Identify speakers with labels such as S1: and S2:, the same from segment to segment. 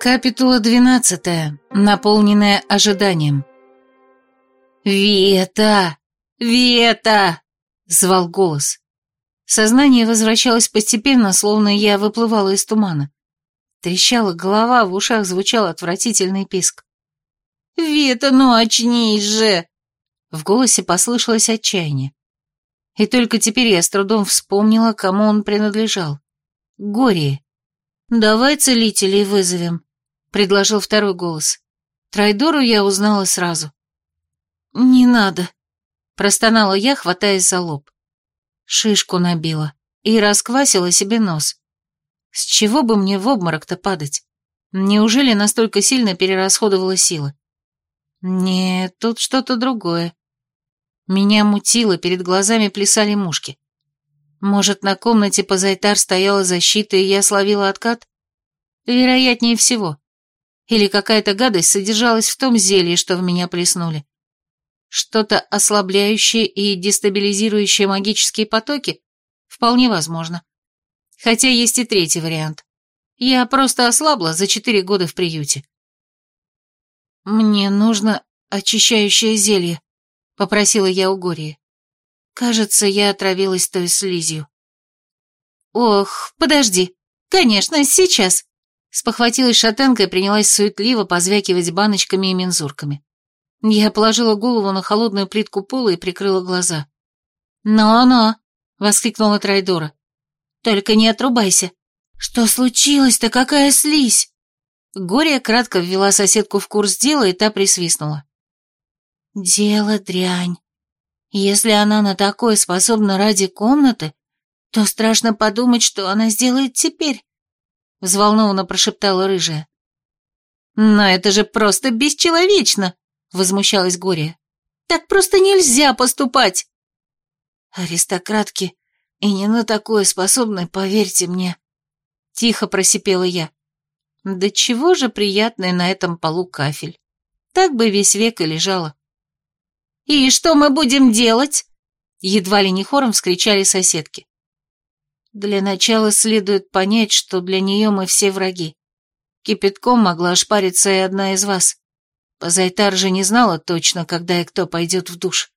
S1: Капитула двенадцатая, наполненная ожиданием. «Вета! Вета!» — звал голос. Сознание возвращалось постепенно, словно я выплывала из тумана. Трещала голова, в ушах звучал отвратительный писк. «Вета, ну очнись же!» В голосе послышалось отчаяние. И только теперь я с трудом вспомнила, кому он принадлежал. Горе. «Давай целителей вызовем», — предложил второй голос. Трайдору я узнала сразу. «Не надо», — простонала я, хватаясь за лоб. Шишку набила и расквасила себе нос. С чего бы мне в обморок-то падать? Неужели настолько сильно перерасходовала силы? Нет, тут что-то другое. Меня мутило, перед глазами плясали мушки. Может, на комнате позайтар стояла защита, и я словила откат? Вероятнее всего. Или какая-то гадость содержалась в том зелье, что в меня плеснули. Что-то ослабляющее и дестабилизирующее магические потоки? Вполне возможно. Хотя есть и третий вариант. Я просто ослабла за четыре года в приюте. «Мне нужно очищающее зелье», — попросила я у Гории. Кажется, я отравилась той слизью. «Ох, подожди. Конечно, сейчас», Спохватилась шатенка и принялась суетливо позвякивать баночками и мензурками. Я положила голову на холодную плитку пола и прикрыла глаза. «Но-но!» — воскликнула Трайдора. «Только не отрубайся!» «Что случилось-то? Какая слизь?» Гория кратко ввела соседку в курс дела, и та присвистнула. «Дело дрянь. Если она на такое способна ради комнаты, то страшно подумать, что она сделает теперь взволнованно прошептала рыжая. «Но это же просто бесчеловечно!» — возмущалась Гория. «Так просто нельзя поступать!» «Аристократки и не на такое способны, поверьте мне!» Тихо просипела я. «Да чего же приятный на этом полу кафель! Так бы весь век и лежала!» «И что мы будем делать?» Едва ли не хором вскричали соседки. Для начала следует понять, что для нее мы все враги. Кипятком могла ошпариться и одна из вас. Позайтар же не знала точно, когда и кто пойдет в душ.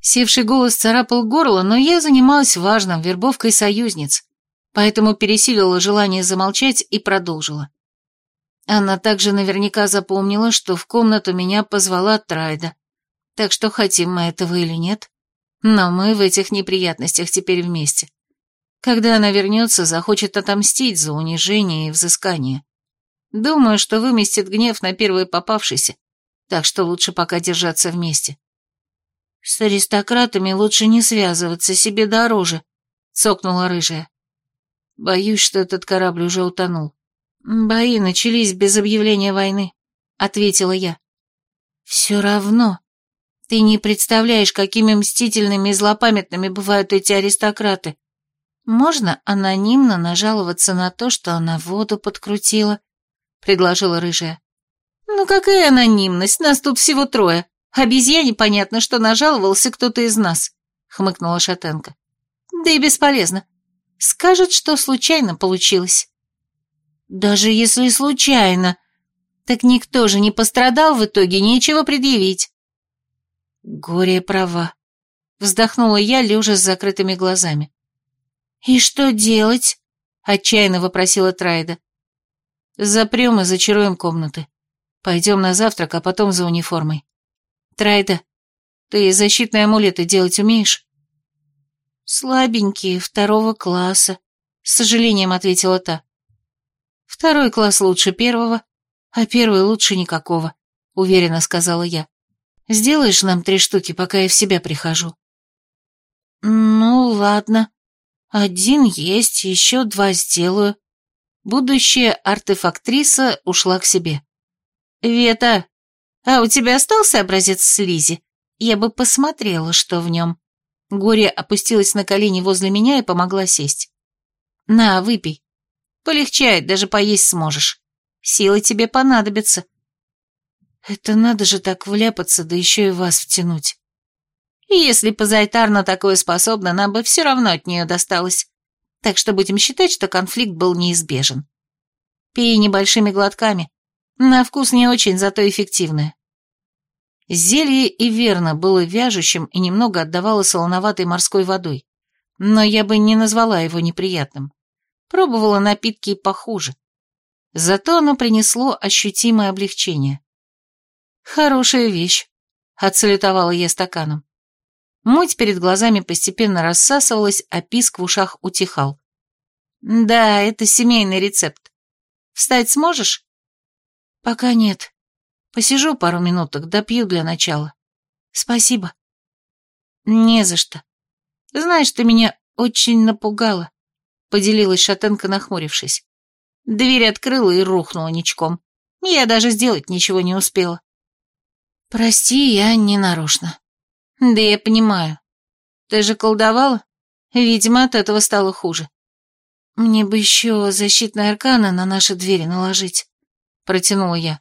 S1: Севший голос царапал горло, но я занималась важным, вербовкой союзниц, поэтому пересилила желание замолчать и продолжила. Она также наверняка запомнила, что в комнату меня позвала Трайда, так что хотим мы этого или нет, но мы в этих неприятностях теперь вместе. Когда она вернется, захочет отомстить за унижение и взыскание. Думаю, что выместит гнев на первой попавшейся, так что лучше пока держаться вместе. С аристократами лучше не связываться, себе дороже, цокнула рыжая. Боюсь, что этот корабль уже утонул. Бои начались без объявления войны, ответила я. Все равно. Ты не представляешь, какими мстительными и злопамятными бывают эти аристократы. «Можно анонимно нажаловаться на то, что она воду подкрутила?» — предложила рыжая. «Ну какая анонимность? Нас тут всего трое. Обезьяне понятно, что нажаловался кто-то из нас», — хмыкнула Шатенко. «Да и бесполезно. Скажет, что случайно получилось». «Даже если случайно, так никто же не пострадал в итоге, нечего предъявить». «Горе права», — вздохнула я, лежа с закрытыми глазами. «И что делать?» — отчаянно вопросила Трайда. «Запрем и зачаруем комнаты. Пойдем на завтрак, а потом за униформой. Трайда, ты защитные амулеты делать умеешь?» «Слабенькие, второго класса», — с сожалением ответила та. «Второй класс лучше первого, а первый лучше никакого», — уверенно сказала я. «Сделаешь нам три штуки, пока я в себя прихожу?» «Ну, ладно», один есть, еще два сделаю. Будущая артефактриса ушла к себе. Вета, а у тебя остался образец слизи? Я бы посмотрела, что в нем. Горе опустилась на колени возле меня и помогла сесть. На, выпей. Полегчает, даже поесть сможешь. Силы тебе понадобятся. Это надо же так вляпаться, да еще и вас втянуть. Если Позайтар на такое способна, нам бы все равно от нее досталось. Так что будем считать, что конфликт был неизбежен. Пей небольшими глотками. На вкус не очень, зато эффективное. Зелье и верно было вяжущим и немного отдавало солоноватой морской водой, но я бы не назвала его неприятным. Пробовала напитки и похуже. Зато оно принесло ощутимое облегчение. «Хорошая вещь», — отсалютовала я стаканом. Муть перед глазами постепенно рассасывалась, а писк в ушах утихал. «Да, это семейный рецепт. Встать сможешь?» «Пока нет. Посижу пару минуток, допью для начала. Спасибо». «Не за что. Знаешь, ты меня очень напугала», — поделилась шатенка, нахмурившись. Дверь открыла и рухнула ничком. Я даже сделать ничего не успела. «Прости, я не нарочно». «Да я понимаю. Ты же колдовала? Видимо, от этого стало хуже». «Мне бы еще защитные арканы на наши двери наложить», — протянула я.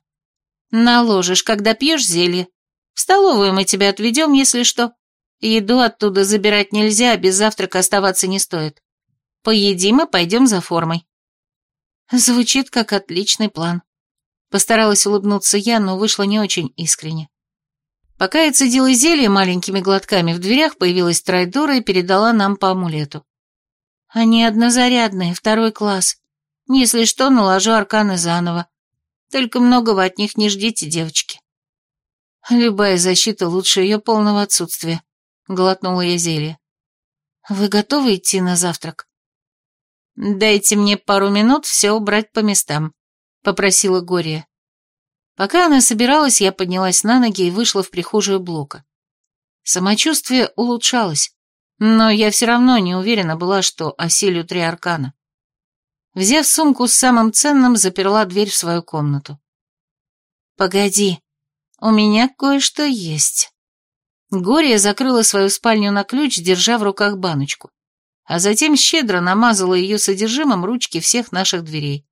S1: «Наложишь, когда пьешь зелье. В столовую мы тебя отведем, если что. Еду оттуда забирать нельзя, без завтрака оставаться не стоит. Поедим и пойдем за формой». Звучит как отличный план. Постаралась улыбнуться я, но вышло не очень искренне. Пока я цедила зелье маленькими глотками, в дверях появилась Трайдора и передала нам по амулету. Они однозарядные, второй класс. Если что, наложу арканы заново. Только многого от них не ждите, девочки. Любая защита лучше ее полного отсутствия. Глотнула я зелье. Вы готовы идти на завтрак? Дайте мне пару минут все убрать по местам, попросила Гория. Пока она собиралась, я поднялась на ноги и вышла в прихожую блока. Самочувствие улучшалось но я все равно не уверена была, что осилю три аркана. Взяв сумку с самым ценным, заперла дверь в свою комнату. «Погоди, у меня кое-что есть». Гория закрыла свою спальню на ключ, держа в руках баночку, а затем щедро намазала ее содержимым ручки всех наших дверей.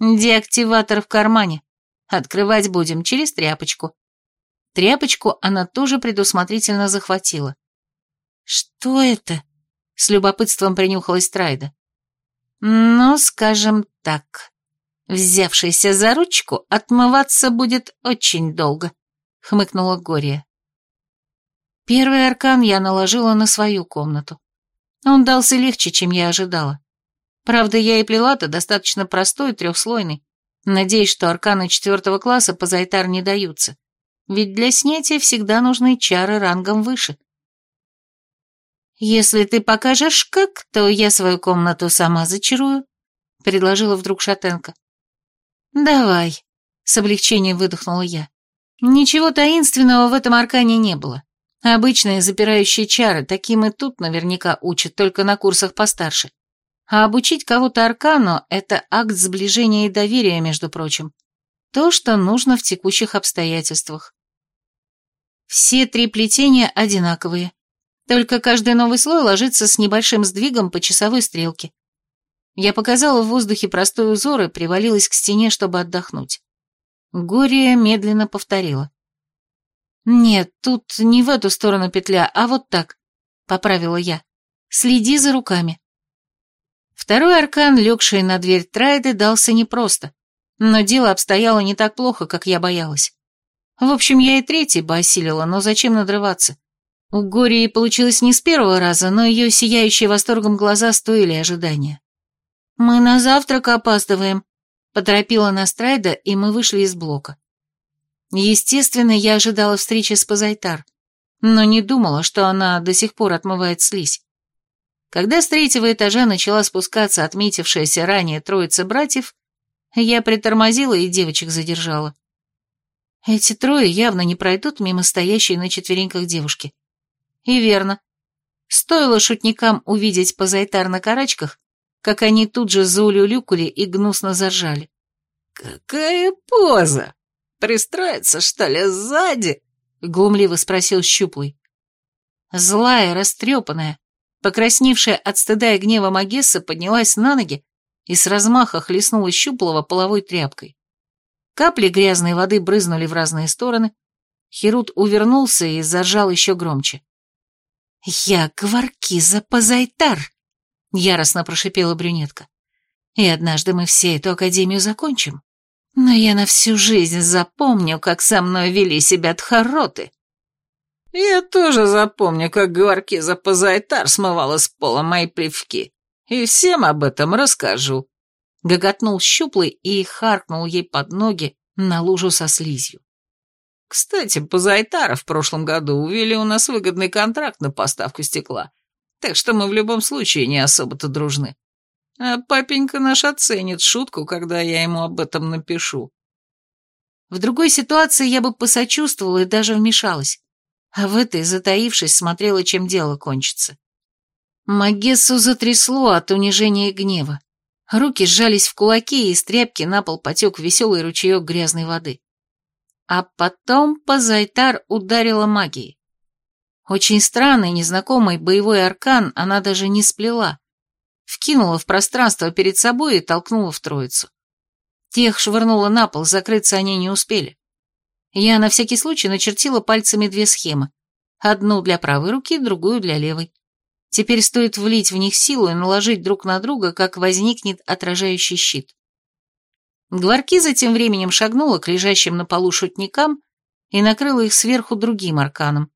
S1: «Деактиватор в кармане. Открывать будем через тряпочку». Тряпочку она тоже предусмотрительно захватила. «Что это?» — с любопытством принюхалась Трайда. «Ну, скажем так, взявшийся за ручку, отмываться будет очень долго», — хмыкнула Гория. Первый аркан я наложила на свою комнату. Он дался легче, чем я ожидала. Правда, я и плела-то достаточно простой, трехслойный, надеясь, что арканы четвертого класса по Зайтар не даются, ведь для снятия всегда нужны чары рангом выше. «Если ты покажешь как, то я свою комнату сама зачарую», — предложила вдруг Шатенко. «Давай», — с облегчением выдохнула я. Ничего таинственного в этом аркане не было. Обычные запирающие чары, таким и тут наверняка учат, только на курсах постарше. А обучить кого-то аркану — это акт сближения и доверия, между прочим. То, что нужно в текущих обстоятельствах. Все три плетения одинаковые. Только каждый новый слой ложится с небольшим сдвигом по часовой стрелке. Я показала в воздухе простой узор и привалилась к стене, чтобы отдохнуть. Гория медленно повторила. «Нет, тут не в эту сторону петля, а вот так», — поправила я. «Следи за руками». Второй аркан, легший на дверь Трайды, дался непросто, но дело обстояло не так плохо, как я боялась. В общем, я и третий бы осилила, но зачем надрываться? У Гории получилось не с первого раза, но ее сияющие восторгом глаза стоили ожидания. «Мы на завтрак опаздываем», — поторопила нас Трайда, и мы вышли из блока. Естественно, я ожидала встречи с Пазайтар, но не думала, что она до сих пор отмывает слизь. Когда с третьего этажа начала спускаться отметившаяся ранее троица братьев, я притормозила и девочек задержала. Эти трое явно не пройдут мимо стоящей на четвереньках девушки. И верно. Стоило шутникам увидеть позайтар на карачках, как они тут же заулюлюкали и гнусно заржали.
S2: «Какая поза! Пристроиться, что ли, сзади?» — глумливо спросил Щуплый.
S1: Злая, растрепанная, покрасневшая от стыда и гнева Магесса поднялась на ноги и с размаха хлестнула Щуплого половой тряпкой. Капли грязной воды брызнули в разные стороны, Херут увернулся и заржал еще громче.
S3: «Я Гваркиза Пазайтар!» — яростно прошипела брюнетка.
S1: И однажды мы все эту академию закончим. Но я на всю жизнь запомню, как со мной вели себя тхароты.
S2: Я тоже запомню, как Гваркиза Пазайтар смывала с пола мои плевки. И всем об этом расскажу.
S1: Гоготнул щуплый и харкнул ей под ноги на лужу со слизью.
S2: Кстати, Пазайтара в прошлом году увели у нас выгодный контракт на поставку стекла, так что мы в любом случае не особо-то дружны. А папенька наш оценит шутку, когда я ему об этом напишу.
S1: В другой ситуации я бы посочувствовала и даже вмешалась, а в этой, затаившись, смотрела, чем дело кончится. Магессу затрясло от унижения и гнева. Руки сжались в кулаки, и из тряпки на пол потек веселый ручеек грязной воды. А потом Пазайтар ударила магией. Очень странный, незнакомый боевой аркан она даже не сплела. Вкинула в пространство перед собой и толкнула в троицу. Тех швырнула на пол, закрыться они не успели. Я на всякий случай начертила пальцами две схемы. Одну для правой руки, другую для левой. Теперь стоит влить в них силу и наложить друг на друга, как возникнет отражающий щит. Гваркиза тем временем шагнула к лежащим на полу шутникам и накрыла их сверху другим арканом,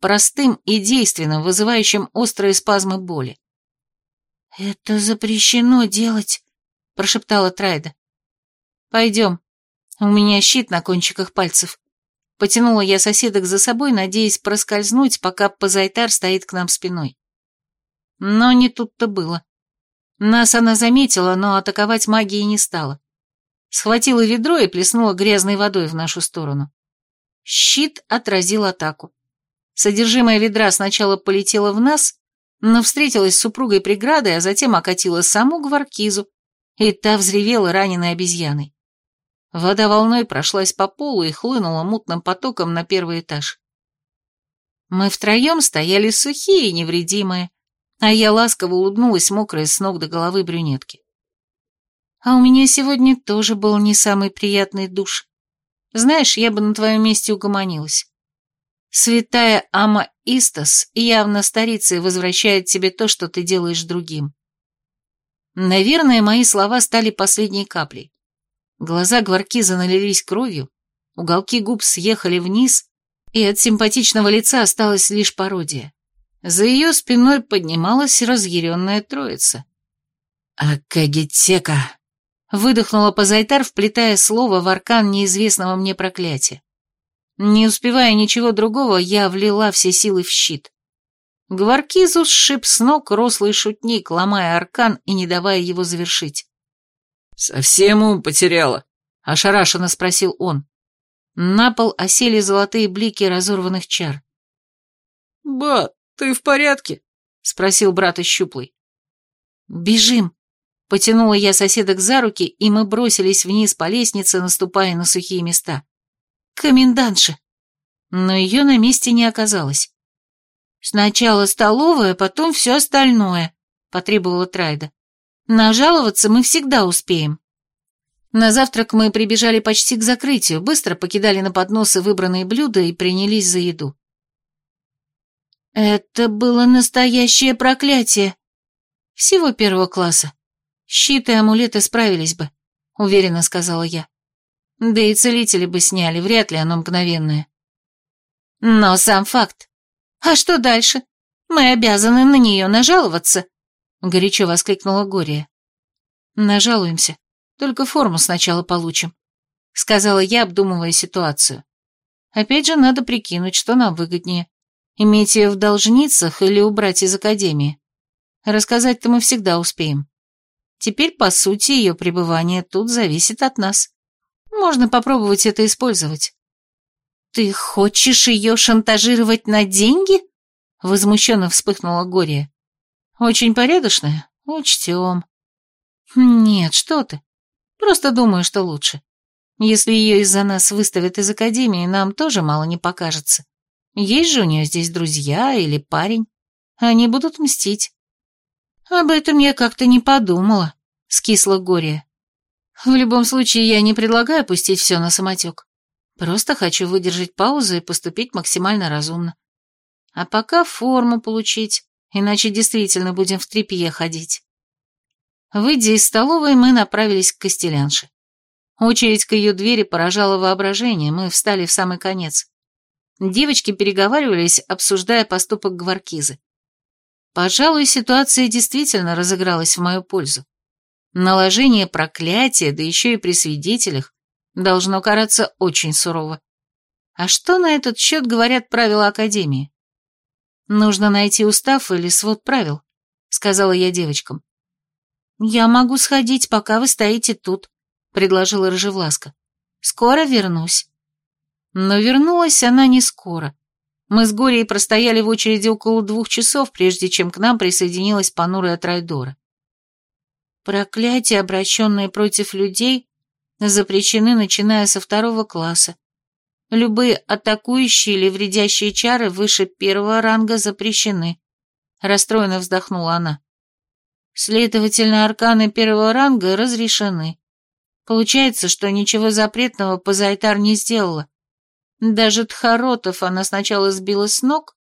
S1: простым и действенным, вызывающим острые спазмы боли. «Это запрещено делать», — прошептала Трайда. «Пойдем. У меня щит на кончиках пальцев». Потянула я соседок за собой, надеясь проскользнуть, пока Пазайтар стоит к нам спиной. Но не тут-то было. Нас она заметила, но атаковать магией не стала. Схватила ведро и плеснула грязной водой в нашу сторону. Щит отразил атаку. Содержимое ведра сначала полетело в нас, но встретилась с супругой преградой, а затем окатила саму гваркизу, и та взревела раненой обезьяной. Вода волной прошлась по полу и хлынула мутным потоком на первый этаж. Мы втроем стояли сухие и невредимые, а я ласково улыбнулась мокрой с ног до головы брюнетки. А у меня сегодня тоже был не самый приятный душ. Знаешь, я бы на твоем месте угомонилась. Святая Ама Истас явно старится и возвращает тебе то, что ты делаешь другим. Наверное, мои слова стали последней каплей. Глаза Гваркиза налились кровью, уголки губ съехали вниз, и от симпатичного лица осталась лишь пародия. За ее спиной поднималась разъяренная троица.
S2: «Акагитека!» — выдохнула Пазайтар, вплетая слово в аркан неизвестного мне проклятия. Не успевая ничего другого, я влила все силы в щит. Гваркизу сшиб с ног рослый шутник, ломая аркан и не давая его завершить.
S3: «Совсем ум потеряла?»
S1: — ошарашенно спросил он. На пол осели золотые блики разорванных чар.
S3: «Ба, «Ты в порядке?» — спросил брат Щуплый.
S1: «Бежим!» — потянула я соседок за руки, и мы бросились вниз по лестнице, наступая на сухие места. «Комендантша!» Но ее на месте не оказалось. «Сначала столовая, потом все остальное», — потребовала Трайда. «Нажаловаться мы всегда успеем». На завтрак мы прибежали почти к закрытию, быстро покидали на подносы выбранные блюда и принялись за еду. Это было настоящее проклятие. Всего первого класса. Щиты и амулеты справились бы, уверенно сказала я. Да и целители бы сняли, вряд ли оно мгновенное. Но сам факт. А что дальше? Мы обязаны на нее нажаловаться, горячо воскликнула Гория. Нажалуемся, только форму сначала получим, сказала я, обдумывая ситуацию. Опять же, надо прикинуть, что нам выгоднее. Иметь ее в должницах или убрать из академии? Рассказать-то мы всегда успеем. Теперь, по сути, ее пребывание тут зависит от нас. Можно попробовать это использовать. «Ты хочешь ее шантажировать на деньги?» Возмущенно вспыхнула Гория. «Очень порядочная? Учтем». «Нет, что ты. Просто думаю, что лучше. Если ее из-за нас выставят из академии, нам тоже мало не покажется. Есть же у нее здесь друзья или парень. Они будут мстить. Об этом я как-то не подумала, скисла горе. В любом случае, я не предлагаю пустить все на самотек. Просто хочу выдержать паузу и поступить максимально разумно. А пока форму получить, иначе действительно будем в трепье ходить.
S2: Выйдя из столовой, мы направились к Костелянше. Очередь к ее двери поражала воображение, мы встали в самый конец. Девочки переговаривались, обсуждая поступок Гваркизы. Пожалуй, ситуация действительно разыгралась в мою пользу. Наложение проклятия, да еще и при свидетелях, должно караться очень сурово. А что на этот счет говорят правила Академии? Нужно найти устав или свод правил, сказала я девочкам. Я могу сходить, пока вы стоите тут, предложила Рыжевласка. Скоро вернусь. Но вернулась она не скоро. Мы с Горей простояли в очереди около двух часов, прежде чем к нам присоединилась понурая Трайдора. Проклятия, обращенные против людей, запрещены, начиная со второго класса. Любые атакующие или вредящие чары выше первого ранга запрещены. Расстроенно вздохнула она. Следовательно, арканы первого ранга разрешены. Получается, что ничего запретного Пазайтар не сделала. Даже Тхаротов она сначала сбила с ног,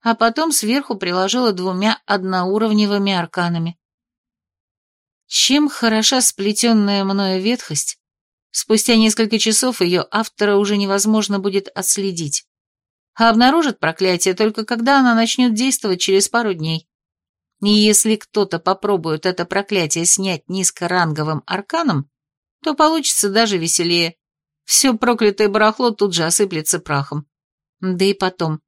S2: а потом сверху приложила двумя одноуровневыми арканами. Чем хороша сплетенная мною ветхость, спустя несколько часов ее автора уже невозможно будет отследить. А обнаружит проклятие только когда она начнет действовать через пару дней. И если кто-то попробует это проклятие снять низкоранговым арканом, то получится даже веселее. Все проклятое барахло тут же осыплется прахом. Да и потом,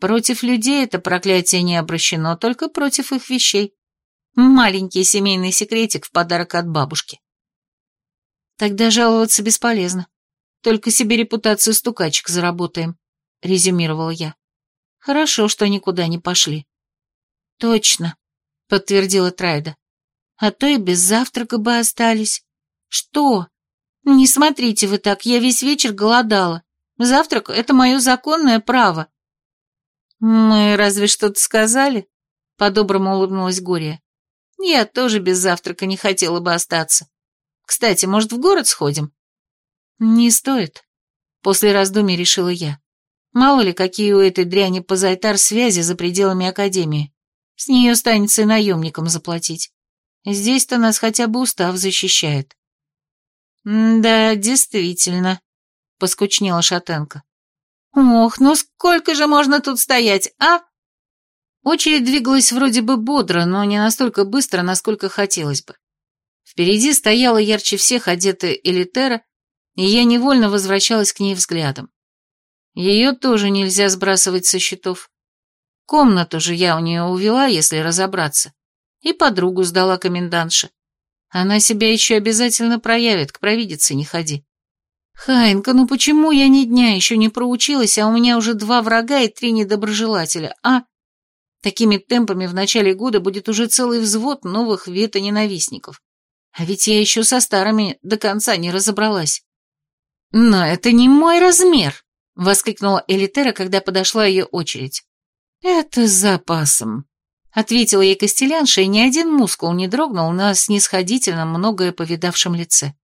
S2: против людей это проклятие не обращено, только против их вещей. Маленький семейный секретик в подарок от бабушки. Тогда жаловаться бесполезно. Только себе репутацию стукачек заработаем, резюмировала я. Хорошо, что никуда не пошли. Точно, подтвердила Трайда. А то и без завтрака бы остались. Что? «Не смотрите вы так, я весь вечер голодала. Завтрак — это мое законное право». «Мы разве что-то сказали?» — по-доброму улыбнулась Гория. «Я тоже без завтрака не хотела бы остаться. Кстати, может, в город сходим?» «Не стоит», — после раздумий решила я. «Мало ли, какие у этой дряни позайтар связи за пределами Академии. С нее станется и наемникам заплатить. Здесь-то нас хотя бы устав защищает». «Да, действительно», — поскучнела Шатенко. «Ох, ну сколько же можно тут стоять, а?» Очередь двигалась вроде бы бодро, но не настолько быстро, насколько хотелось бы. Впереди стояла ярче всех одетая Элитера, и я невольно возвращалась к ней взглядом. Ее тоже нельзя сбрасывать со счетов. Комнату же я у нее увела, если разобраться, и подругу сдала комендантше. Она себя еще обязательно проявит, к провидице не ходи. Хайнка, ну почему я ни дня еще не проучилась, а у меня уже два врага и три недоброжелателя, а? Такими темпами в начале года будет уже целый взвод новых вето-ненавистников. А ведь я еще со старыми до конца не разобралась. «Но это не мой размер!» — воскликнула Элитера, когда подошла ее очередь. «Это с запасом», Ответила ей Костелянша, и ни один мускул не дрогнул на снисходительном, многое повидавшем лице.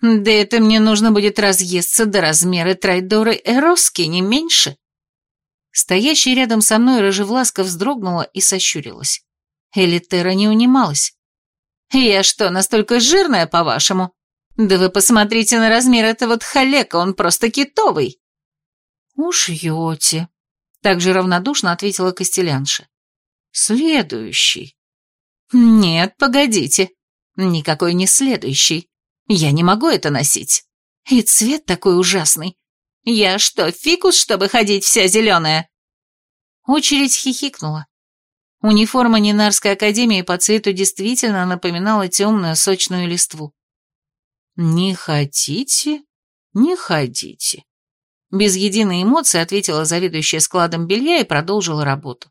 S2: «Да это мне нужно будет разъесться до размера Трайдоры Эроски, не меньше». Стоящая рядом со мной Рыжевласка вздрогнула и сощурилась. Элитера не унималась. «Я что, настолько жирная, по-вашему? Да вы посмотрите на размер этого тхалека, он просто китовый!» «Уж ете», — также равнодушно ответила Костелянша. Следующий. Нет, погодите. Никакой не следующий. Я не могу это носить. И цвет такой ужасный. Я что, фикус, чтобы ходить вся зеленая? Очередь хихикнула. Униформа Нинарской академии по цвету действительно напоминала темную сочную листву. «Не хотите? Не ходите». Без единой эмоции ответила заведующая складом белья и продолжила работу.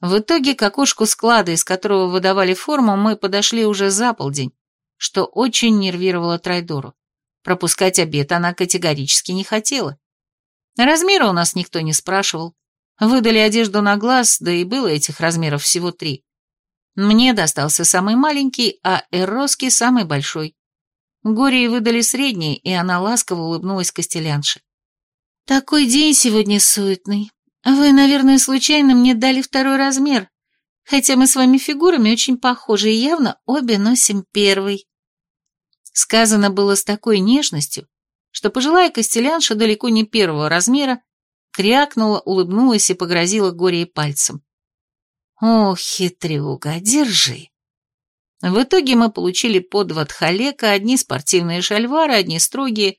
S2: В итоге к окошку склада, из которого выдавали форму, мы подошли уже за полдень, что очень нервировало Трайдору. Пропускать обед она категорически не хотела. Размера у нас никто не спрашивал. Выдали одежду на глаз, да и было этих размеров всего три. Мне достался самый маленький, а Эроски самый большой. Горе выдали средний, и она ласково улыбнулась Костелянше. «Такой день сегодня суетный. Вы, наверное, случайно мне дали второй размер.
S1: Хотя мы с вами фигурами очень похожи и явно обе носим первый. Сказано было с такой нежностью, что пожилая костелянша далеко не первого размера крякнула, улыбнулась и погрозила горе пальцем. «О, хитрюга, держи!» В итоге мы получили по два тхалека, одни спортивные шальвары, одни строгие,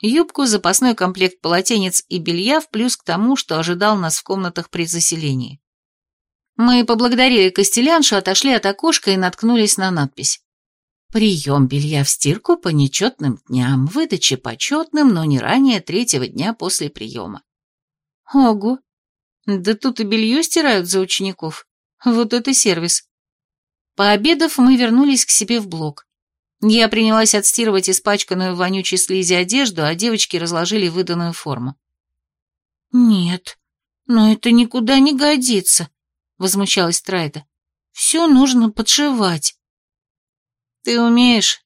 S1: юбку, запасной комплект полотенец и белья, в плюс к тому, что ожидал нас в комнатах при заселении. Мы поблагодарили Костеляншу, отошли от окошка и наткнулись на надпись. «Прием белья в стирку по нечетным дням, выдача почетным, но не ранее третьего дня после приема». Ого! Да тут и белье стирают за учеников. Вот это сервис. Пообедав, мы вернулись к себе в блок. Я принялась отстирывать испачканную вонючей слизи одежду, а девочки разложили выданную форму. «Нет, но это никуда не годится», — возмущалась Трайда. «Все нужно подшивать».
S2: «Ты умеешь?»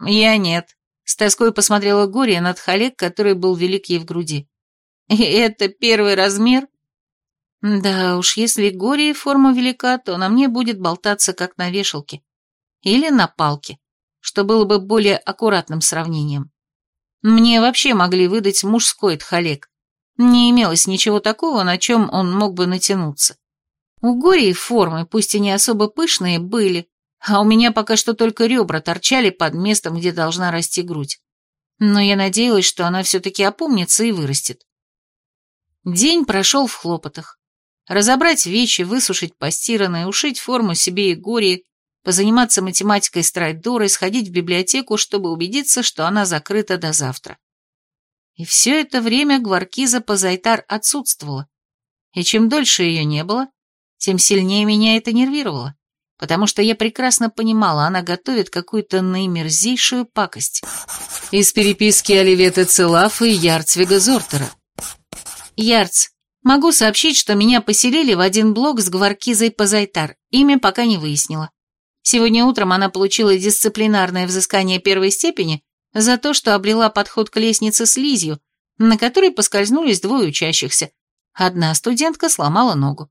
S2: «Я нет», — с тоской посмотрела Гория над Халек, который был велик ей в груди. «И это первый размер?»
S1: Да уж, если горе и форма велика, то на мне будет болтаться, как на вешалке. Или на палке, что было бы более аккуратным сравнением. Мне вообще могли выдать мужской тхалек. Не имелось ничего такого, на чем он мог бы натянуться. У Гории формы, пусть и не особо пышные, были, а у меня пока что только ребра торчали под местом, где должна расти грудь. Но я надеялась, что она все-таки опомнится и вырастет. День прошел в хлопотах. Разобрать вещи, высушить постиранное, ушить форму себе и горе, позаниматься математикой с Трайдорой, сходить в библиотеку, чтобы убедиться, что она закрыта до завтра. И все это время Гваркиза Пазайтар отсутствовала. И чем дольше ее не было, тем сильнее меня это нервировало, потому что я прекрасно понимала, она готовит какую-то наимерзейшую пакость. Из переписки Оливеты Целафа и Ярцвига Зортера. Ярц, Могу сообщить, что меня поселили в один блок с Гваркизой Пазайтар. Имя пока не выяснила. Сегодня утром она получила дисциплинарное взыскание первой степени за то, что обрела подход к лестнице с Лизью, на которой поскользнулись двое учащихся. Одна студентка сломала ногу.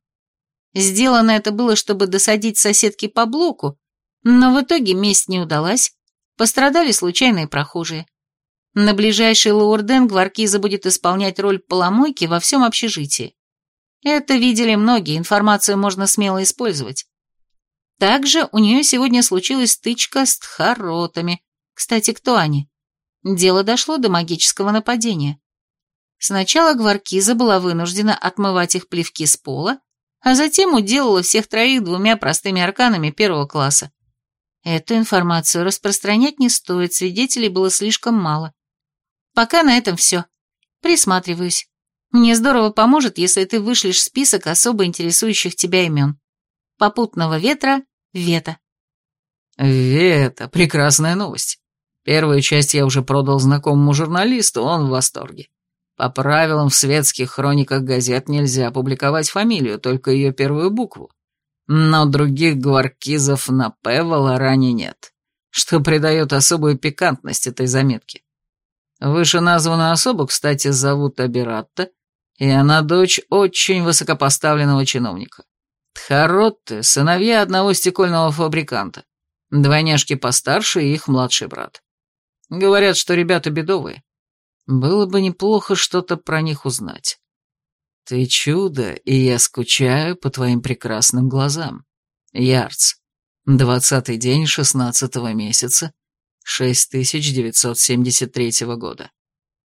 S1: Сделано это было, чтобы досадить соседки по блоку, но в итоге месть не удалась, пострадали случайные прохожие. На ближайший Лоурден Гваркиза будет исполнять роль поломойки во всем общежитии. Это видели многие, информацию можно смело использовать. Также у нее сегодня случилась стычка с тхаротами. Кстати, кто они? Дело дошло до магического нападения. Сначала Гваркиза была вынуждена отмывать их плевки с пола, а затем уделала всех троих двумя простыми арканами первого класса. Эту информацию распространять не стоит, свидетелей было слишком мало. Пока на этом все. Присматриваюсь. Мне здорово поможет, если ты вышлешь список особо интересующих тебя имен. Попутного ветра — Вета.
S3: Вета, прекрасная новость. Первую часть я уже продал знакомому журналисту, он в восторге. По правилам в светских хрониках газет нельзя публиковать фамилию, только ее первую букву. Но других гваркизов на «П» в Аларане нет, что придает особую пикантность этой заметке. Вышеназванную особу, кстати, зовут Абиратта, и она дочь очень высокопоставленного чиновника. Тхаротты — сыновья одного стекольного фабриканта, двойняшки постарше и их младший брат. Говорят, что ребята бедовые. Было бы неплохо что-то про них узнать. Ты чудо, и я скучаю по твоим прекрасным глазам. Ярц. Двадцатый день шестнадцатого месяца 6973 года.